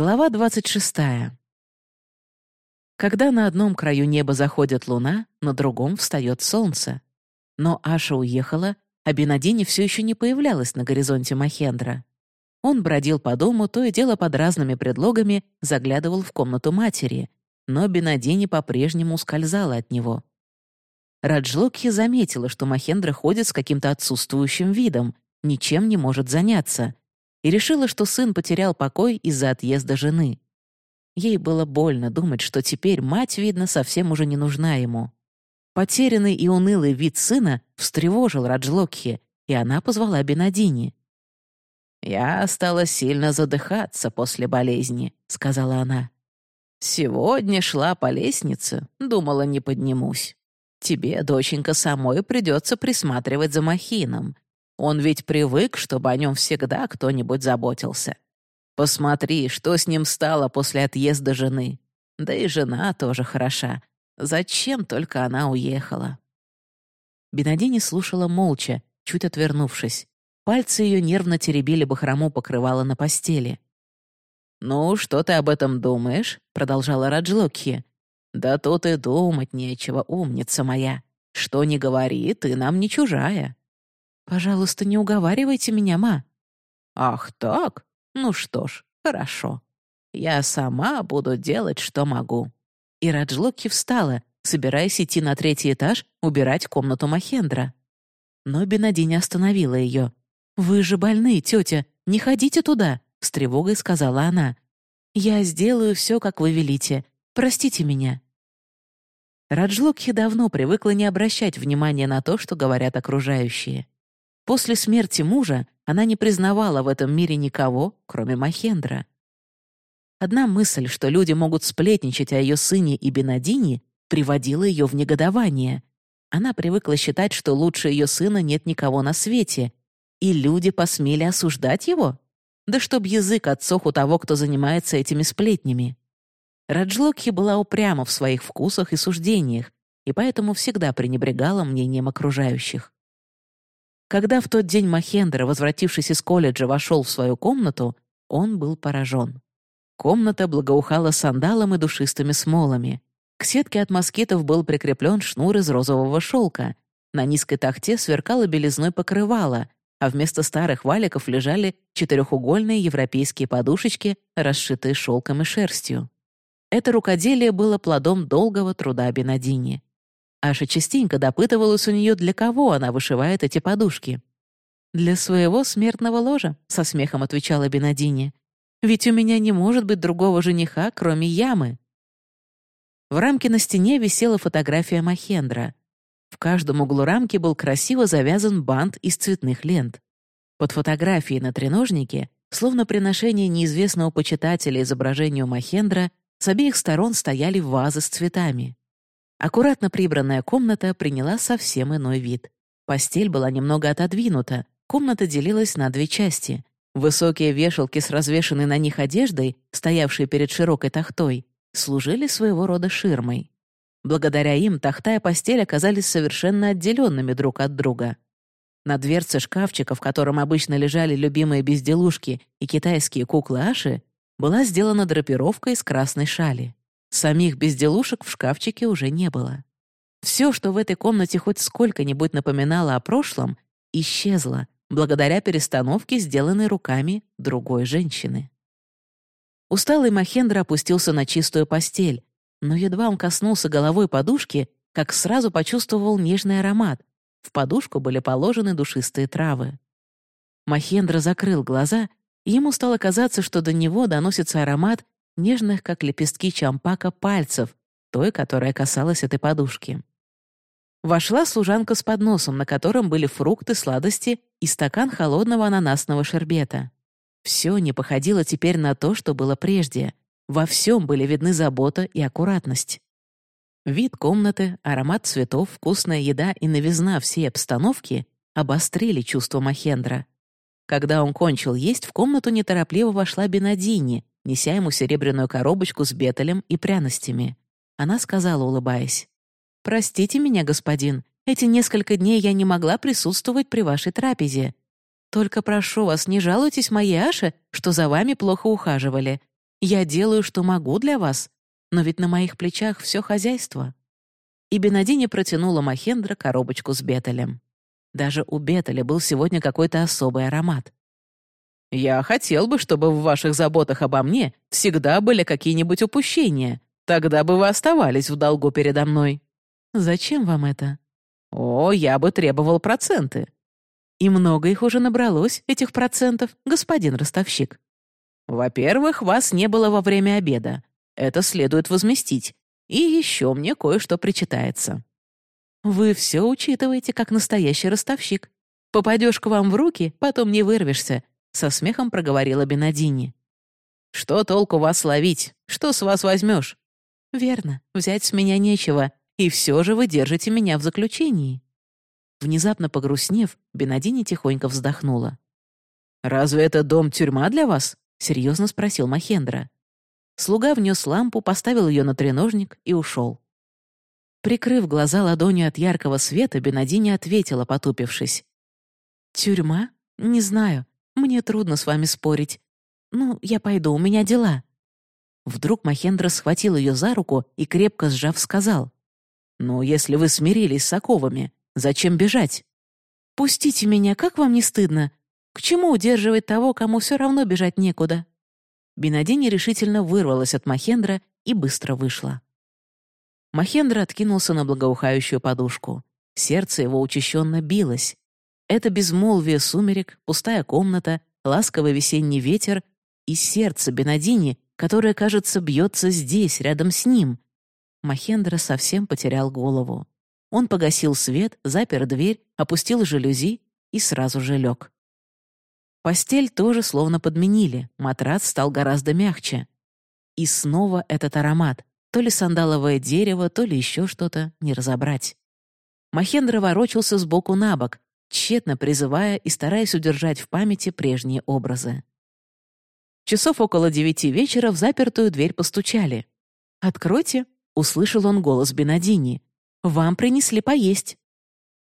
Глава 26. Когда на одном краю неба заходит луна, на другом встает солнце. Но Аша уехала, а Бенадини все еще не появлялась на горизонте Махендра. Он бродил по дому, то и дело под разными предлогами заглядывал в комнату матери, но Бенадини по-прежнему ускользала от него. Раджлокхи заметила, что Махендра ходит с каким-то отсутствующим видом, ничем не может заняться — и решила, что сын потерял покой из-за отъезда жены. Ей было больно думать, что теперь мать, видно, совсем уже не нужна ему. Потерянный и унылый вид сына встревожил Раджлокхи, и она позвала Бенадини. «Я стала сильно задыхаться после болезни», — сказала она. «Сегодня шла по лестнице, думала, не поднимусь. Тебе, доченька, самой придется присматривать за Махином. Он ведь привык, чтобы о нем всегда кто-нибудь заботился. Посмотри, что с ним стало после отъезда жены. Да и жена тоже хороша. Зачем только она уехала?» Бенадини слушала молча, чуть отвернувшись. Пальцы ее нервно теребили бахрому покрывала на постели. «Ну, что ты об этом думаешь?» — продолжала Раджлокхи. «Да тут и думать нечего, умница моя. Что не говори, ты нам не чужая. «Пожалуйста, не уговаривайте меня, ма». «Ах так? Ну что ж, хорошо. Я сама буду делать, что могу». И Раджлоки встала, собираясь идти на третий этаж, убирать комнату Махендра. Но Бенадини остановила ее. «Вы же больны, тетя, не ходите туда», — с тревогой сказала она. «Я сделаю все, как вы велите. Простите меня». Раджлокхи давно привыкла не обращать внимания на то, что говорят окружающие. После смерти мужа она не признавала в этом мире никого, кроме Махендра. Одна мысль, что люди могут сплетничать о ее сыне и Бенадине, приводила ее в негодование. Она привыкла считать, что лучше ее сына нет никого на свете, и люди посмели осуждать его? Да чтоб язык отсох у того, кто занимается этими сплетнями. Раджлокхи была упряма в своих вкусах и суждениях, и поэтому всегда пренебрегала мнением окружающих. Когда в тот день Махендра, возвратившись из колледжа, вошел в свою комнату, он был поражен. Комната благоухала сандалом и душистыми смолами. К сетке от москитов был прикреплен шнур из розового шелка. На низкой тахте сверкало белизной покрывало, а вместо старых валиков лежали четырехугольные европейские подушечки, расшитые шелком и шерстью. Это рукоделие было плодом долгого труда Бенадини. Аша частенько допытывалась у нее, для кого она вышивает эти подушки. «Для своего смертного ложа», — со смехом отвечала Бенадини. «Ведь у меня не может быть другого жениха, кроме ямы». В рамке на стене висела фотография Махендра. В каждом углу рамки был красиво завязан бант из цветных лент. Под фотографией на треножнике, словно приношение неизвестного почитателя изображению Махендра, с обеих сторон стояли вазы с цветами. Аккуратно прибранная комната приняла совсем иной вид. Постель была немного отодвинута, комната делилась на две части. Высокие вешалки с развешанной на них одеждой, стоявшие перед широкой тахтой, служили своего рода ширмой. Благодаря им тахта и постель оказались совершенно отделенными друг от друга. На дверце шкафчика, в котором обычно лежали любимые безделушки и китайские куклы Аши, была сделана драпировка из красной шали. Самих безделушек в шкафчике уже не было. Все, что в этой комнате хоть сколько-нибудь напоминало о прошлом, исчезло благодаря перестановке, сделанной руками другой женщины. Усталый Махендра опустился на чистую постель, но едва он коснулся головой подушки, как сразу почувствовал нежный аромат. В подушку были положены душистые травы. Махендра закрыл глаза, и ему стало казаться, что до него доносится аромат нежных, как лепестки чампака, пальцев, той, которая касалась этой подушки. Вошла служанка с подносом, на котором были фрукты, сладости и стакан холодного ананасного шербета. Все не походило теперь на то, что было прежде. Во всем были видны забота и аккуратность. Вид комнаты, аромат цветов, вкусная еда и новизна всей обстановки обострили чувство Махендра. Когда он кончил есть, в комнату неторопливо вошла Бенадини, неся ему серебряную коробочку с бетелем и пряностями. Она сказала, улыбаясь, «Простите меня, господин, эти несколько дней я не могла присутствовать при вашей трапезе. Только прошу вас, не жалуйтесь моей Аше, что за вами плохо ухаживали. Я делаю, что могу для вас, но ведь на моих плечах все хозяйство». И Бенадини протянула Махендра коробочку с бетелем. Даже у бетеля был сегодня какой-то особый аромат. «Я хотел бы, чтобы в ваших заботах обо мне всегда были какие-нибудь упущения. Тогда бы вы оставались в долгу передо мной». «Зачем вам это?» «О, я бы требовал проценты». «И много их уже набралось, этих процентов, господин ростовщик». «Во-первых, вас не было во время обеда. Это следует возместить. И еще мне кое-что причитается». «Вы все учитываете, как настоящий ростовщик. Попадешь к вам в руки, потом не вырвешься», — со смехом проговорила Бенадини. «Что толку вас ловить? Что с вас возьмешь?» «Верно, взять с меня нечего, и все же вы держите меня в заключении». Внезапно погрустнев, Бенадини тихонько вздохнула. «Разве это дом-тюрьма для вас?» — серьезно спросил Махендра. Слуга внес лампу, поставил ее на треножник и ушел. Прикрыв глаза ладонью от яркого света, Бенадини ответила, потупившись. «Тюрьма? Не знаю. Мне трудно с вами спорить. Ну, я пойду, у меня дела». Вдруг Махендра схватил ее за руку и, крепко сжав, сказал. «Ну, если вы смирились с оковами, зачем бежать?» «Пустите меня, как вам не стыдно? К чему удерживать того, кому все равно бежать некуда?» Бенадини решительно вырвалась от Махендра и быстро вышла. Махендра откинулся на благоухающую подушку. Сердце его учащенно билось. Это безмолвие сумерек, пустая комната, ласковый весенний ветер и сердце Бенадини, которое, кажется, бьется здесь, рядом с ним, Махендра совсем потерял голову. Он погасил свет, запер дверь, опустил жалюзи и сразу же лег. Постель тоже словно подменили, матрас стал гораздо мягче. И снова этот аромат, то ли сандаловое дерево, то ли еще что-то, не разобрать. Махендра ворочался сбоку на бок, тщетно призывая и стараясь удержать в памяти прежние образы. Часов около девяти вечера в запертую дверь постучали. «Откройте», Услышал он голос Бенадини. «Вам принесли поесть».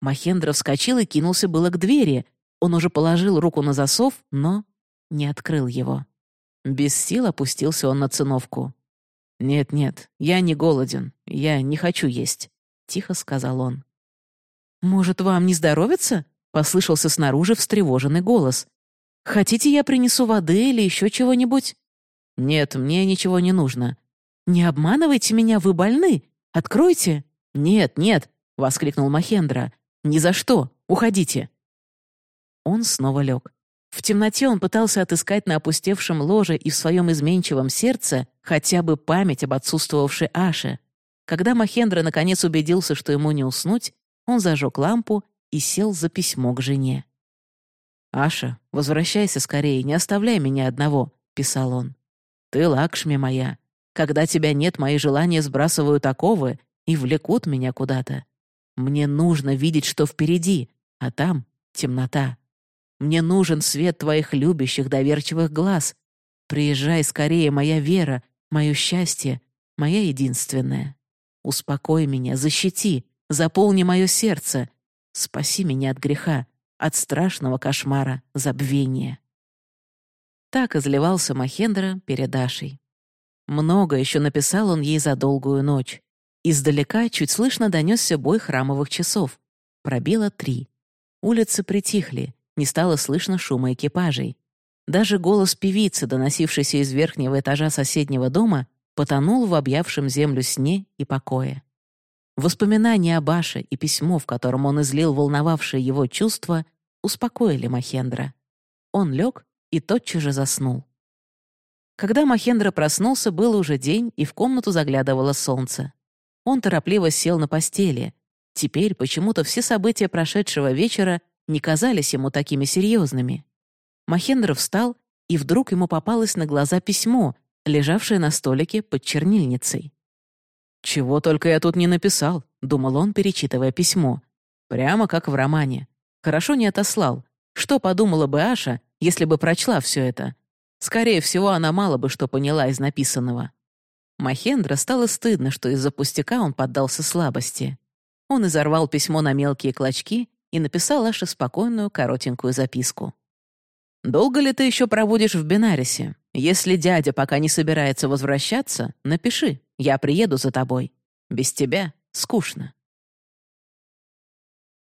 Махендра вскочил и кинулся было к двери. Он уже положил руку на засов, но не открыл его. Без сил опустился он на циновку. «Нет-нет, я не голоден, я не хочу есть», — тихо сказал он. «Может, вам не здоровится?» — послышался снаружи встревоженный голос. «Хотите, я принесу воды или еще чего-нибудь?» «Нет, мне ничего не нужно. «Не обманывайте меня, вы больны! Откройте!» «Нет, нет!» — воскликнул Махендра. «Ни за что! Уходите!» Он снова лег. В темноте он пытался отыскать на опустевшем ложе и в своем изменчивом сердце хотя бы память об отсутствовавшей Аше. Когда Махендра наконец убедился, что ему не уснуть, он зажег лампу и сел за письмо к жене. «Аша, возвращайся скорее, не оставляй меня одного», — писал он. «Ты Лакшми моя, когда тебя нет, мои желания сбрасывают оковы и влекут меня куда-то. Мне нужно видеть, что впереди, а там темнота. Мне нужен свет твоих любящих, доверчивых глаз. Приезжай скорее, моя вера, мое счастье, моя единственная. Успокой меня, защити, заполни мое сердце. Спаси меня от греха, от страшного кошмара, забвения. Так изливался Махендра перед Ашей. Много еще написал он ей за долгую ночь. Издалека чуть слышно донесся бой храмовых часов. Пробило три. Улицы притихли, не стало слышно шума экипажей. Даже голос певицы, доносившийся из верхнего этажа соседнего дома, потонул в объявшем землю сне и покое. Воспоминания о Баше и письмо, в котором он излил волновавшие его чувства, успокоили Махендра. Он лег и тотчас же заснул. Когда Махендра проснулся, был уже день, и в комнату заглядывало солнце. Он торопливо сел на постели. Теперь почему-то все события прошедшего вечера не казались ему такими серьезными. Махендра встал, и вдруг ему попалось на глаза письмо, лежавшее на столике под чернильницей. «Чего только я тут не написал», — думал он, перечитывая письмо. «Прямо как в романе. Хорошо не отослал. Что подумала бы Аша, если бы прочла все это? Скорее всего, она мало бы что поняла из написанного. Махендра стало стыдно, что из-за пустяка он поддался слабости. Он изорвал письмо на мелкие клочки и написал Аше спокойную, коротенькую записку. «Долго ли ты еще проводишь в Бенарисе? Если дядя пока не собирается возвращаться, напиши, я приеду за тобой. Без тебя скучно».